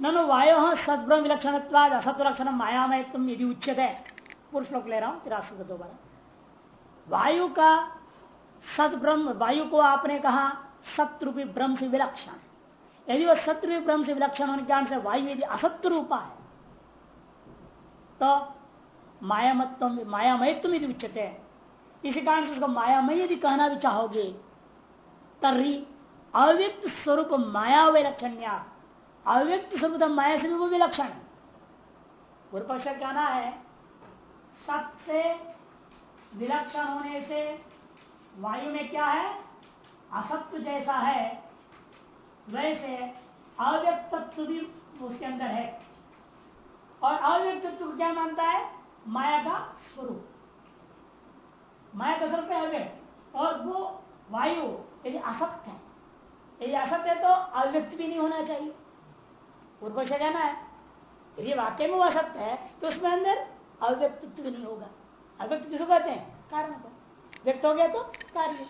ननु वायो सद्भ्रम विलक्षण असत्व लक्षण मायामय तुम यदि उच्चत है पूर्व श्लोक ले रहा हूँ तिरासी को दोबारा वायु का सद्ब्रह्म वायु को आपने कहा सत्रूपी ब्रह्म से विलक्षण। यदि वह सत्रूपी ब्रह्म से विलक्षण होने के कारण से वायु यदि असत्य रूपा है तो मायामत्व, मायामयत्व यदि उच्चते है इसी कारण से उसको मायामय यदि कहना भी चाहोगे तर्री अव्यक्त स्वरूप माया विलक्षण्या अव्यक्त स्वरूप माया से भी वो विलक्षण पूर्व पक्ष कहना है, सबसे विलक्षण होने से वायु में क्या है? असत्व जैसा है। वैसे अव्यक्त भी उसके अंदर है। और अव्यक्त क्या मानता है? माया का स्वरूप। माया का स्वरूप है अव्यक्त। और वो वायु, यदि असत्य है, यदि असत्य है तो अव्यक्त भी नहीं होना चाहिए। पूर्व से कहना है। यदि वाक्य में वो असत्य है तो उसमें अंदर अव्यक्तित्व नहीं होगा। अव्यक्त किसको कहते हैं? कारण को। व्यक्त हो गया तो कार्य।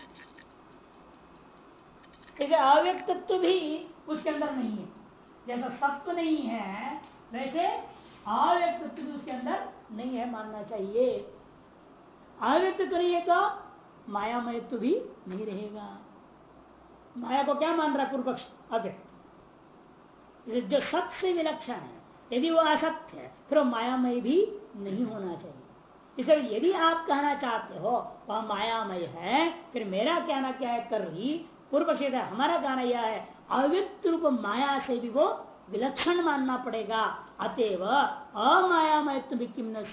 अव्यक्तित्व भी उसके अंदर नहीं है। जैसा सत्व नहीं है, वैसे अव्यक्तित्व भी उसके अंदर नहीं है मानना चाहिए। अव्यक्तित्व नहीं है तो मायामयत्व भी नहीं रहेगा। माया को क्या मान रहा है पूर्व पक्ष अव्यक्त जो सत्य से विलक्षण है, यदि वो असत्य है, फिर वो मायामय भी नहीं होना चाहिए। इसलिए यदि आप कहना चाहते हो, वह मायामय है, फिर मेरा कहना क्या है, कर रही, पूर्व पक्ष हमारा कहना यह है, अव्यक्त रूप माया से भी वो विलक्षण मानना पड़ेगा। अतएव अमायामय भी किम न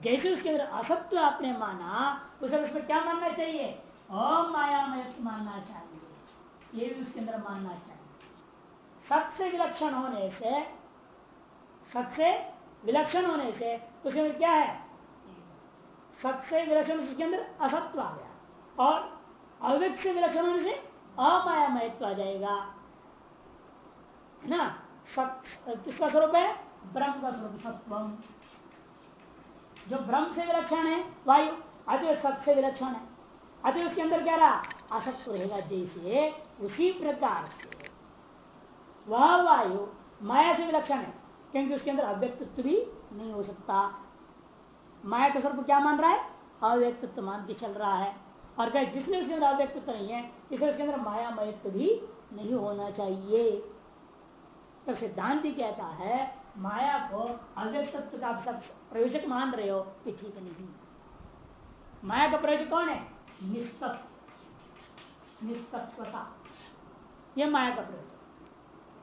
जैसे उसके अंदर असत्व आपने माना, उसे उसमें क्या मानना चाहिए? अमायामय मानना चाहिए। ये भी उसके अंदर मानना चाहिए। सबसे विलक्षण होने से सबसे विलक्षण होने से, उसके अंदर क्या है? सबसे विलक्षण उसके अंदर? असत्व आ गया। और अव्यक्त से विलक्षण होने से अमायामयत्व आ जाएगा। है ना? किसका स्वरूप है? ब्रह्म का स्वरूप, सत्वम। जो ब्रह्म से विलक्षण है, वायु अति सत्य से विलक्षण है। अति उसके अंदर क्या रहा? असत्व रहेगा, जैसे उसी प्रकार से। वह वायु माया से विलक्षण है, क्योंकि उसके अंदर अव्यक्तित्व भी नहीं हो सकता। माया का स्वरूप क्या मान रहा है? अव्यक्तित्व मान के चल रहा है। और क्या जिसने उसके अंदर अव्यक्तित्व नहीं है इसलिए उसके अंदर माया मयत्व भी नहीं होना चाहिए। तो सिद्धांत ही कहता है, माया को अव्यक्तित्व का सब प्रयोजक मान रहे हो, ये ठीक नहीं। माया का प्रयोजक कौन है? निस्तत्व निस्तत्वता यह माया का प्रयोजक।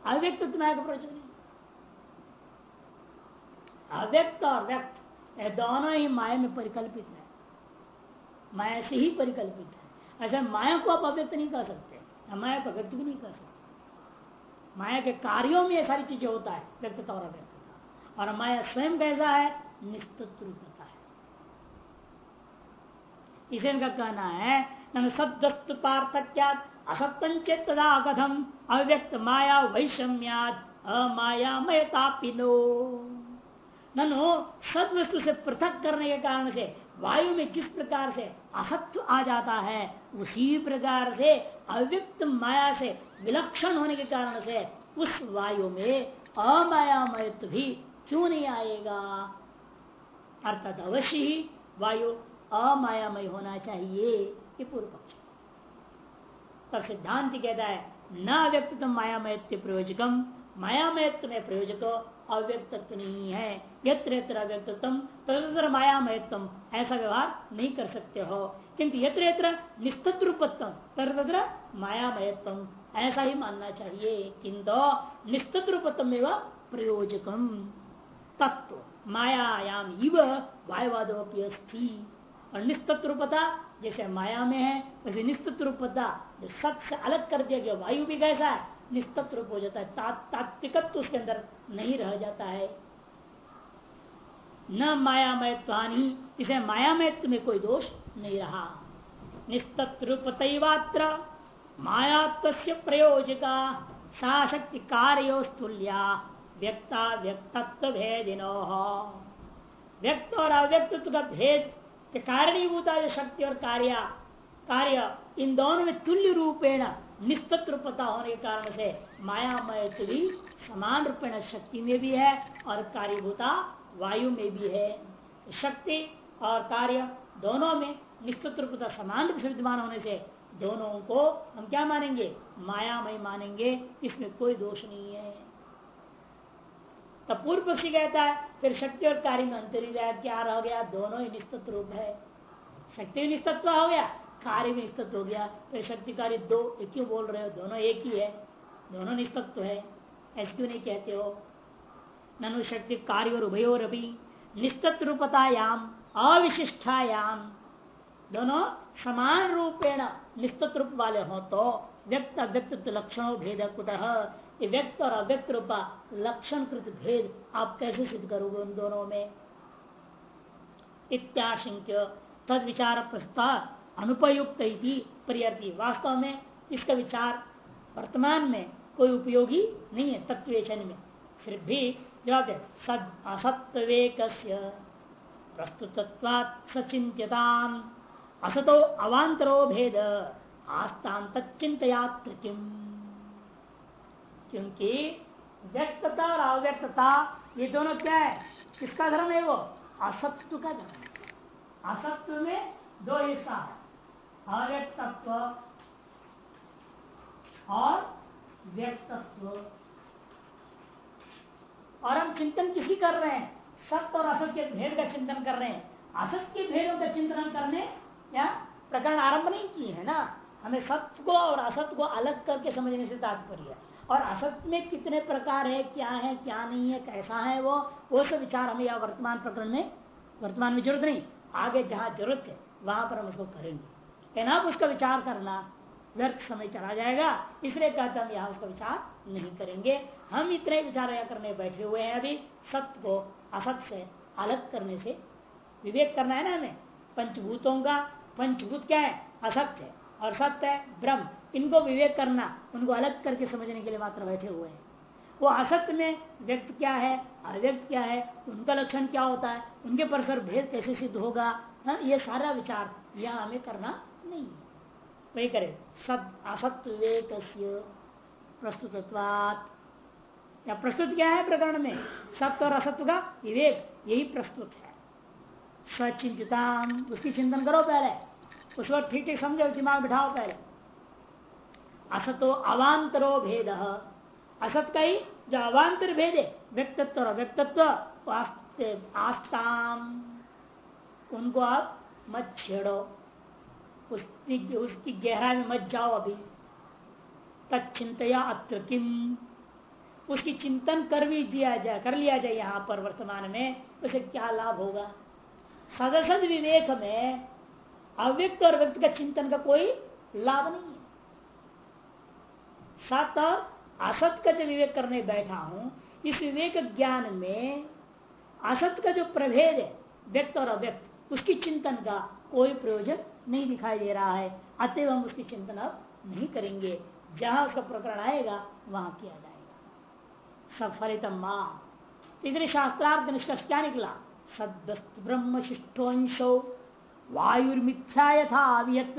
अव्यक्तित्व माया का नहीं। अव्यक्त और व्यक्त, ये दोनों ही माया में परिकल्पित है। माया से ही परिकल्पित है। ऐसा माया को आप अव्यक्त नहीं कर सकते। माया को व्यक्त भी नहीं कर सकते। माया के कार्यों में ये सारी चीज़ें होता है, व्यक्तता और अव्यक्तता। और माया स्वयं कैसा है? निस्तत्व रूपता है। इसे इनका कहना है सदस्तु पार्थक्या असत्यंचित तदा कथम अव्यक्त माया वैषम्याद अमायामयतापिनो। ननु सद वस्तु से पृथक करने के कारण से, वायु में जिस प्रकार से असत्व आ जाता है, उसी प्रकार से अव्यक्त माया से विलक्षण होने के कारण से उस वायु में अमायामयत्व भी क्यों नहीं आएगा? अर्थात अवश्य ही वायु अमायामय होना चाहिए, ये पूर्व पक्ष तब सिद्धांत कहता है, न व्यक्तित्व मायामयत्व प्रयोजकम मायामयत्व में प्रयोजक अव्यक्तत्व नहीं है। यत्र यत्र अव्यक्तम तदर मायामयत्म ऐसा व्यवहार नहीं कर सकते हो। किंतु यत्र यत्र निस्तत्व रूपत्म तत्र मायामयत्म ऐसा ही मानना चाहिए। किंतु निस्तत्व रूपत्म एवं प्रयोजकम तत्व मायायाम इव वायुवादोपी अस्थि और निस्तत्व रूपता जैसे माया में है, वैसे निस्तत्व रूपता जो सत अलग कर दिया गया। वायु भी कैसा है? निस्तत्व रूप हो जाता है। तात्विकत्व उसके अंदर नहीं रह जाता है। न मायामयत्वानी, इसे मायामयत्व में कोई दोष नहीं रहा। निस्तत्रूपतवात्र मायात्व प्रयोजका सा शक्ति कार्योस्तुल्या व्यक्ता व्यक्तत्व भेदिनो व्यक्त और अव्यक्तित्व का भेद कारणीभूता जो शक्ति और कार्य कार्य इन दोनों में तुल्य रूपेण निस्तत्व पता होने के कारण से मायामय भी समान रूपेण शक्ति में भी है और कार्यभूता वायु में भी है। शक्ति और कार्य दोनों में निस्तत्व पता समान विद्यमान होने से दोनों को हम क्या मानेंगे? मायामय मानेंगे। इसमें कोई दोष नहीं है। तब पूर्व पक्षी कहता है, फिर शक्ति और कार्य में अंतर क्या रह गया दोनों ही निस्तत्व रूप है। शक्ति भी निस्तत्व हो गया कार्य भी निस्तत्व हो गया, फिर शक्ति कार्य दो क्यों बोल रहे हो? दोनों एक ही है, दोनों निस्तत्व है, ऐसे क्यों नहीं कहते हो? ननु शक्ति कार्य और उभयोर अभी निस्तत्व रूपतायाम, अविशिष्टायाम, दोनों समान रूपेण निस्तत्व रूप वाले हो तो व्यक्त अव्यक्तित्व लक्षणों भेद कुतः व्यक्त और अव्यक्त रूपा लक्षण कृत भेद आप कैसे सिद्ध करोगे उन दोनों में? इत्याशंक्य तद विचार प्रस्ताव। अनुपयुक्त प्रियर्थी वास्तव में इसका विचार वर्तमान में कोई उपयोगी नहीं है, तत्वेचन में। फिर भी जवाब सद असत्वेक प्रस्तुत सचिंत्यता असतो अवांतरो भेद आस्तांत चिंतयात्र क्योंकि व्यक्तता और अव्यक्तता, ये दोनों क्या है? किसका धर्म है वो? असत्व का धर्म। असत्व में दो हिस्सा है। अव्यक्तत्व और व्यक्तत्व। और हम चिंतन किसी कर रहे हैं? सत्य और असत के भेद का चिंतन कर रहे हैं। असत के भेदों का चिंतन करने, या प्रकरण आरंभ नहीं किए है ना? हमें सत्य को और असत्य को अलग करके समझने से तात्पर्य है। और असत्य में कितने प्रकार है, क्या है, क्या नहीं है, कैसा है वो वो सब विचार हमें यहाँ वर्तमान प्रकरण में, वर्तमान में ज़रूरत नहीं। आगे जहाँ ज़रूरत है, वहाँ पर हम उसको करेंगे। आप उसका विचार करना व्यर्थ समय चला जाएगा। इसलिए कहते हम यहाँ उसका विचार नहीं करेंगे। हम इतने विचार करने बैठे हुए हैं अभी। सत्य को असत्य से अलग करने से विवेक करना है ना हमें? पंचभूतों का। पंचभूत क्या है? असत्य है। और सत्य है ब्रह्म। इनको विवेक करना, उनको अलग करके समझने के लिए मात्र बैठे हुए हैं। वो असत्य में व्यक्त क्या है? अव्यक्त क्या है? उनका लक्षण क्या होता है? उनके परसर भेद कैसे सिद्ध होगा? हा? ये सारा विचार यह हमें करना नहीं। वही करे। सत, असत विवेक प्रस्तुत या प्रस्तुत क्या है प्रकरण में? सत्य और असत्व का विवेक, यही प्रस्तुत है। सचिंतता उसकी चिंतन करो पहले। उस वक्त ठीक ठीक समझो, दिमाग बिठाओ पहले। असतो अवांतरो भेद। असत का ही जो अवांतर भेद है, व्यक्तित्व और व्यक्तित्व आस्ताम। उनको आप मत छेड़ो। उसकी उसकी गहराई में मत जाओ अभी। तत्चिंतया अत्र किम उसकी चिंतन कर भी दिया जाए कर लिया जाए यहाँ पर वर्तमान में उसे क्या लाभ होगा? सदसद विवेक में अव्यक्त और व्यक्त का चिंतन का कोई लाभ नहीं है। और असत का जो विवेक करने बैठा हूँ, इस विवेक ज्ञान में असत का जो प्रभेद है, व्यक्त और अव्यक्त, उसकी चिंतन का कोई प्रयोजन नहीं दिखाई दे रहा है। अतएव हम उसकी चिंतन अब नहीं करेंगे। जहाँ उसका प्रकरण आएगा, वहाँ किया जाएगा। सफलित माँ। इधर शास्त्रार्थ निष्कर्ष क्या निकला? सदस्त ब्रह्म शिष्टोंशो वायुर्मिथ्या यथा अवियत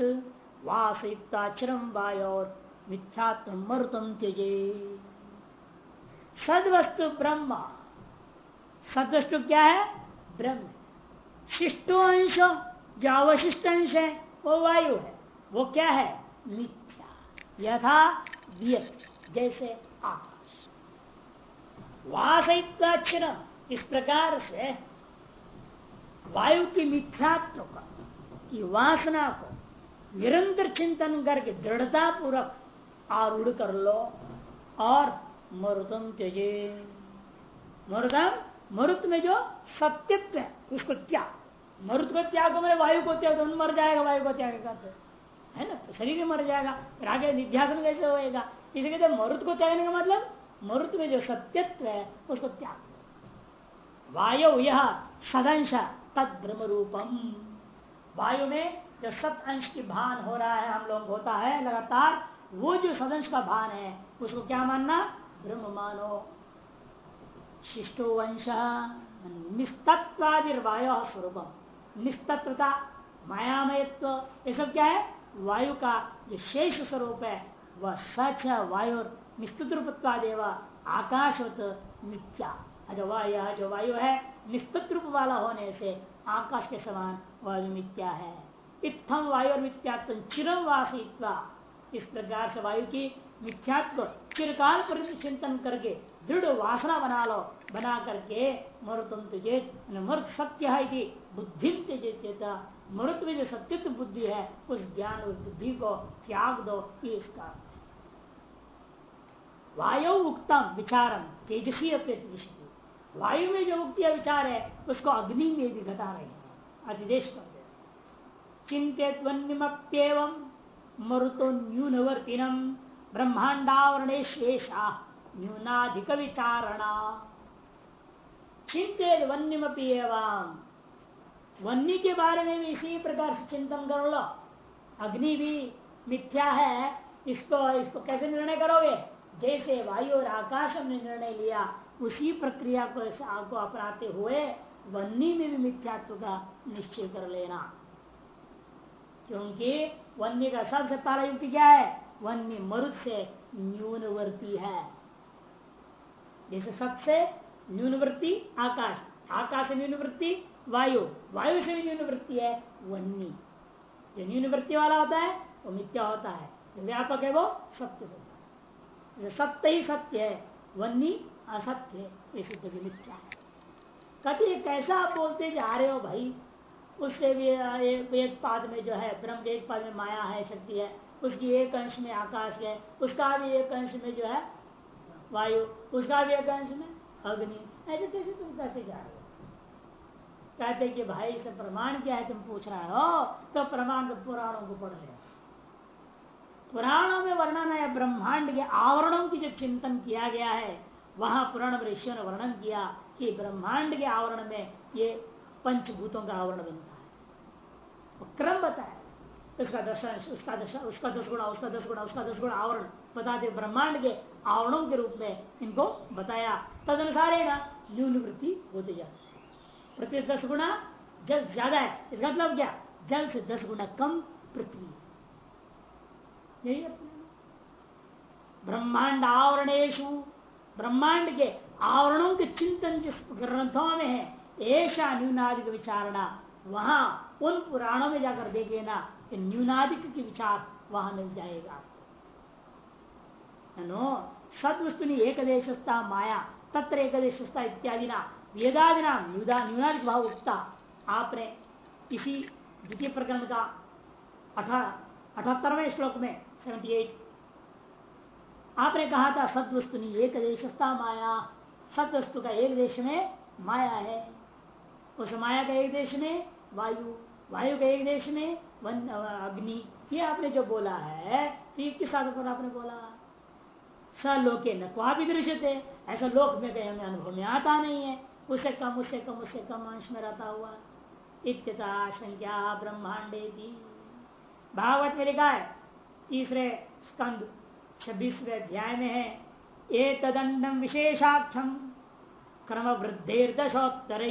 वासयुक्ताचरम वायोर मिथ्यात्म मरुतम त्यजे। सदवस्तु ब्रह्म। सदवस्तु क्या है? ब्रह्म। शिष्टो अंश जो अवशिष्ट अंश है, वो वायु है, वो क्या है? मिथ्या, यथा वियत, जैसे आकाश। वासयुक्ताक्षर इस प्रकार से वायु की मिथ्यात्व का, की वासना को निरंतर चिंतन करके दृढ़ता पूर्वक आरूढ़ कर लो और मरुतम त्यजे मरुतम, मरुत में जो सत्यत्व है, उसको त्याग। मरुत को त्याग मैंने वायु को त्याग तो मर जाएगा, वायु को त्याग करते है ना? तो शरीर मर जाएगा, फिर आगे निध्यासन कैसे होएगा? इसलिए कहते मरुत को त्यागने का मतलब मरुत में जो सत्यत्व है, उसको त्याग वायु यह सदंश तद ब्रह्म रूपम वायु में जो सत अंश की भान हो रहा है, हम लोग होता है लगातार, वो जो सदंश का भान है, उसको क्या मानना? ब्रह्म मानो। शिष्टो वंश निस्तत्वादिर्वाय स्वरूप निस्तत्वता मायामयत्व, ये सब क्या है? वायु का जो शेष स्वरूप है, वह सच वायु निश्चित रूपत्वादेव, आकाशवत मिथ्या जो वायु जो वायु है निश्चित रूप वाला होने से आकाश के समान वायु मिथ्या है। इत्थम वायु और मिथ्या चिरम वासित्वा इस प्रकार से वायु की मिथ्यात्व चिरकाल पर चिंतन करके दृढ़ वासना बना लो, बना करके मरुतम तुझे मृत सत्य है बुद्धि चेता मृत में जो सत्य बुद्धि है, उस ज्ञान, उस बुद्धि को त्याग दो, ये इसका वायु उक्तम विचारम, तेजसी अप्यतिष्ठि वायु में जो मुक्ति विचार है, उसको अग्नि में भी घटा रहे हैं अधिदेश कर चिंतित वन्यमप्येवं मरुतो न्यूनवर्तिनम ब्रह्मांडावरणेशेषा न्यूनाधिक विचारणा चिंतित वन्यमपी एवं वन्य के बारे में भी इसी प्रकार से चिंतन कर लो। अग्नि भी मिथ्या है, इसको इसको कैसे निर्णय करोगे? जैसे वायु और आकाश ने निर्णय लिया, उसी प्रक्रिया को आपको अपनाते हुए वन्नी में भी मिथ्यात्व का निश्चय कर लेना। क्योंकि वन्य का सबसे पहला युक्ति क्या है? वन्य मरुद से न्यूनवर्ती है। जैसे सबसे न्यूनवृत्ति आकाश। आकाश से न्यूनवृत्ति वायु। वायु से भी न्यूनवृत्ति है वन्नी जो न्यूनवृत्ति वाला होता है, वो मिथ्या होता है। जो व्यापक है, वो सत्य होता है। जैसे सत्य ही सत्य है वन्नी असत्य भी मिथ्या है। कति कैसा आप बोलते जा रहे हो भाई, उससे भी एक पाद में जो है, ब्रह्म के एक पाद में माया है, शक्ति है। उसकी एक अंश में आकाश है। उसका भी एक अंश में जो है वायु उसका भी अंश में अग्नि, ऐसे कैसे तुम कहते जा रहे हो। कहते कि भाई से प्रमाण क्या है, तुम पूछ रहे हो तो प्रमाण तो पुराणों को पढ़ ले पुराणों में वर्णन है, ब्रह्मांड के आवरणों की जो चिंतन किया गया है, वहाँ पुराण ऋषियों ने वर्णन किया कि ब्रह्मांड के आवरण में ये पंचभूतों का आवरण बनता है। क्रम बताया। उसका दस उसका दस उसका दस गुणा उसका दस गुणा उसका दस गुणा आवरण। बताते ब्रह्मांड के आवरणों के रूप में इनको बताया। तद अनुसार है ना न्यून वृत्ति होते जाते पृथ्वी दस गुना जल ज़्यादा है, इसका मतलब क्या? जल से दस गुना कम पृथ्वी। यही ब्रह्मांड आवरणेशु, ब्रह्मांड के आवरणों के चिंतन जिस ग्रंथों में है ऐसा न्यूनाधिक विचारणा, वहाँ उन पुराणों में जाकर देखे ना कि न्यूनाधिक की विचार वहाँ मिल जाएगा। सदवस्तु एक माया, तत्र एक देशस्था इत्यादि ना वेदादि नाम न्यूनाधिक भाव उठता आपने इसी द्वितीय प्रकरण का अठहत्तरवें श्लोक में सेवेंटी एट आपने कहा था सदवस्तु एक देशस्था माया, सदवस्तु का एक देश में माया है। उस माया का एक देश में वायु वायु का एक देश में वन अग्नि। ये आपने जो बोला है तो किस पर आपने बोला? स लोके न भी दृश्य थे ऐसा लोक में कहीं हमें अनुभव में आता नहीं है। उससे कम उससे कम उससे कम अंश में रहता हुआ। इत्यता संख्या ब्रह्मांडे थी भागवत में लिखा है, तीसरे स्कंद, छब्बीसवें अध्याय में है ए तदंडम विशेषाख्यम क्रम वृद्धेर्दशोत्तर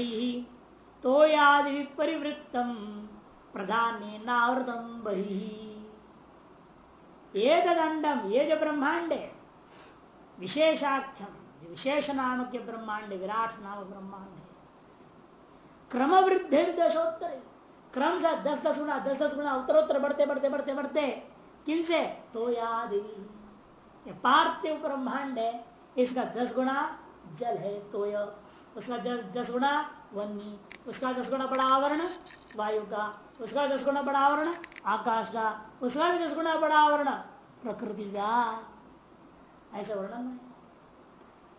तो याद विपरिवृत्तम प्रधान नावृतम बही। ये तदंडम ये जो ब्रह्मांड है विशेषाख्यम विशेष नाम के ब्रह्मांड विराट नाम ब्रह्मांड है क्रम वृद्धि दशोत्तर क्रम से दस दस गुना दस दस गुना उत्तरोत्तर बढ़ते बढ़ते बढ़ते बढ़ते। किनसे तो याद पार्थिव ब्रह्मांड है इसका दस गुना जल है, तोय। उसका दस गुना वन्नी। उसका दस गुना बड़ा आवरण, वायु का। उसका दस गुना बड़ा आवरण, आकाश का। उसका भी दस गुना बड़ा आवरण, प्रकृति का। ऐसा वर्णन है।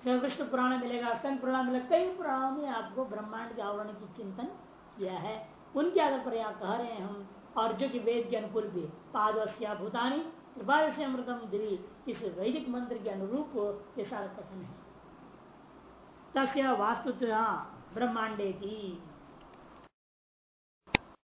श्री विष्णु पुराण मिलेगा स्कंद पुराण मिलेगा। कई पुराणों में आपको ब्रह्मांड के आवरण की चिंतन किया है। उनके आधार पर यहाँ कह रहे हैं हम और जो कि वेद के अनुकूल भी। पादवस्या भूतानी कृपा से अमृतम दिवी इस वैदिक मंत्र के अनुरूप ये सारा कथन है। तस्य वास्तु ब्रह्मांडे की